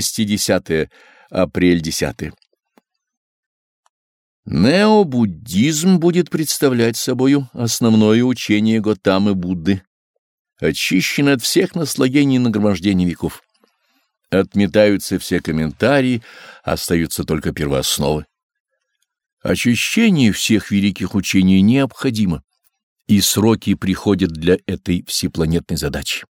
60 апрель 10 Необуддизм будет представлять собою основное учение Готамы Будды, очищено от всех наслоений и нагромождений веков. Отметаются все комментарии, остаются только первоосновы. Очищение всех великих учений необходимо, и сроки приходят для этой всепланетной задачи.